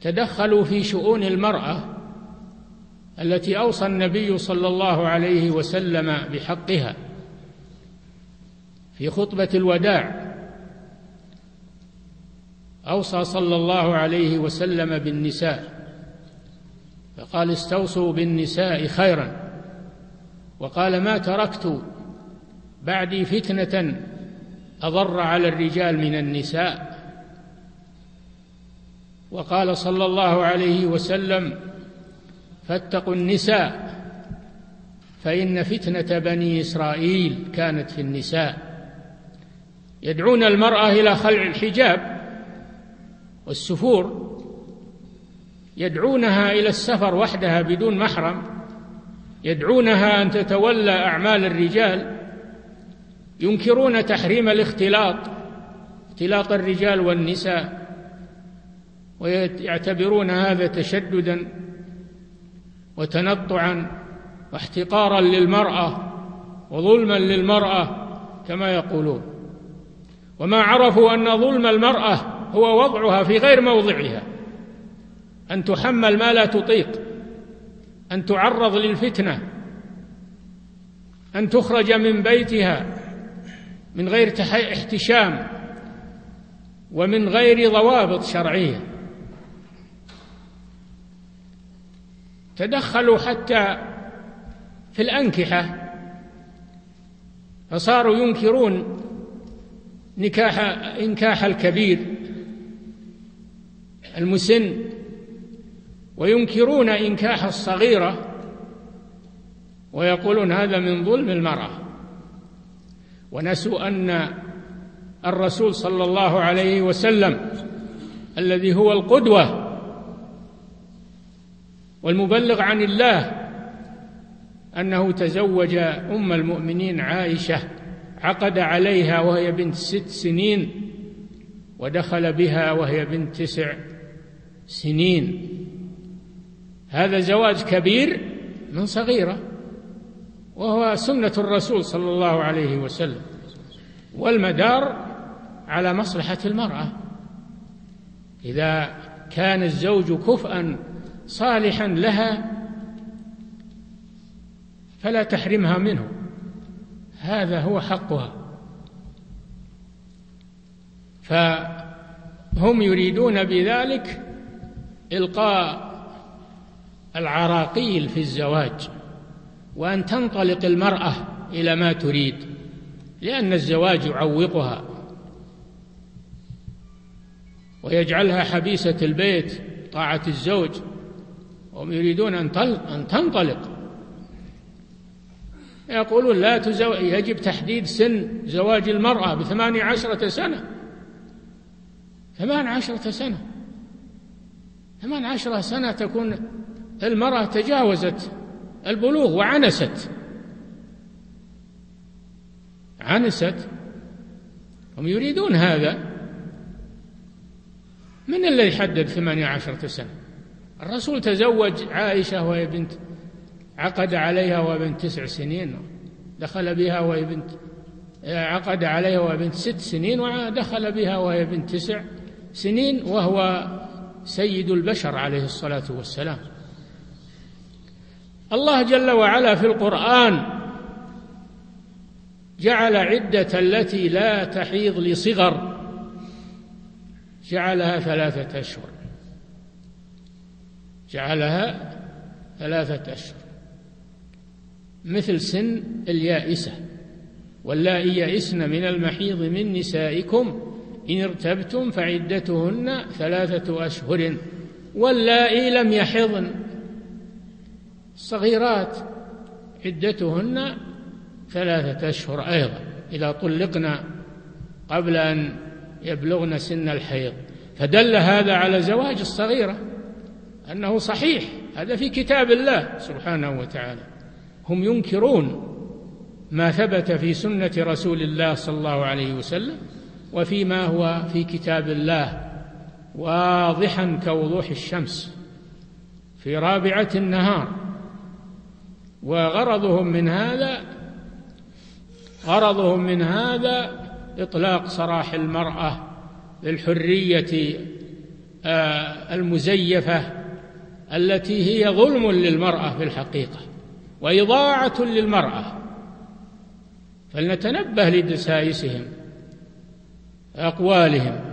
تدخلوا في شؤون المرأة التي أوصى النبي صلى الله عليه وسلم بحقها في خطبة الوداع. أوصى صلى الله عليه وسلم بالنساء فقال استوصوا بالنساء خيرا. وقال ما تركت بعدي فتنة أضر على الرجال من النساء. وقال صلى الله عليه وسلم فاتقوا النساء فإن فتنة بني إسرائيل كانت في النساء. يدعون المرأة إلى خلع الحجاب والسفور يدعونها إلى السفر وحدها بدون محرم يدعونها أن تتولى أعمال الرجال ينكرون تحريم الاختلاط اختلاط الرجال والنساء. ويعتبرون هذا تشددا وتنطعا واحتقارا للمرأة وظلما للمرأة كما يقولون. وما عرفوا أن ظلم المرأة هو وضعها في غير موضعها أن تحمل ما لا تطيق أن تعرض للفتنة أن تخرج من بيتها من غير احتشام ومن غير ضوابط شرعية. تدخلوا حتى في الأنكحة فصاروا ينكرون نكاح إنكاح الكبير المسن وينكرون إنكاح الصغيرة ويقولون هذا من ظلم المرأة. ونسوا أن الرسول صلى الله عليه وسلم الذي هو القدوة والمبلغ عن الله أنه تزوج أم المؤمنين عائشة عقد عليها وهي بنت ست سنين ودخل بها وهي بنت تسع سنين. هذا زواج كبير من صغيرة وهو سنة الرسول صلى الله عليه وسلم والمدار على مصلحة المرأة. إذا كان الزوج كفءا صالحا لها فلا تحرمها منه. هذا هو حقها. فهم يريدون بذلك إلقاء العراقيل في الزواج وأن تنطلق المرأة إلى ما تريد لأن الزواج يعوقها ويجعلها حبيسة البيت طاعة الزوج. وهم يريدون أن أن تنطلق. يقولون لا تزو... يجب تحديد سن زواج المرأة بثمانية عشرة سنة. ثمان عشرة سنة. ثمان عشرة سنة تكون المرأة تجاوزت البلوغ وعنست. عنست. هم يريدون هذا. من الذي حدد ثمانية عشرة سنة؟ الرسول تزوج عائشة وهي بنت عقد عليها وهي بنت تسع سنين دخل بها وهي بنت عقد عليها وهي بنت ست سنين ودخل بها وهي بنت تسع سنين وهو سيد البشر عليه الصلاة والسلام. الله جل وعلا في القرآن جعل عدة التي لا تحيض لصغر جعلها ثلاثة أشهر. جعلها ثلاثة أشهر. مثل سن اليائسة. واللائي يئسن من المحيض من نسائكم إن ارتبتم فعدتهن ثلاثة أشهر. واللائي لم يحضن. الصغيرات عدتهن ثلاثة أشهر أيضا. إذا طلقنا قبل أن يبلغن سن الحيض. فدل هذا على زواج الصغيرة. أنه صحيح هذا في كتاب الله سبحانه وتعالى. هم ينكرون ما ثبت في سنة رسول الله صلى الله عليه وسلم وفيما هو في كتاب الله واضحا كوضوح الشمس في رابعة النهار. وغرضهم من هذا غرضهم من هذا إطلاق سراح المرأة للحرية آه، المزيفة التي هي ظلم للمرأة في الحقيقة وإضاعة للمرأة. فلنتنبه لدسائسهم أقوالهم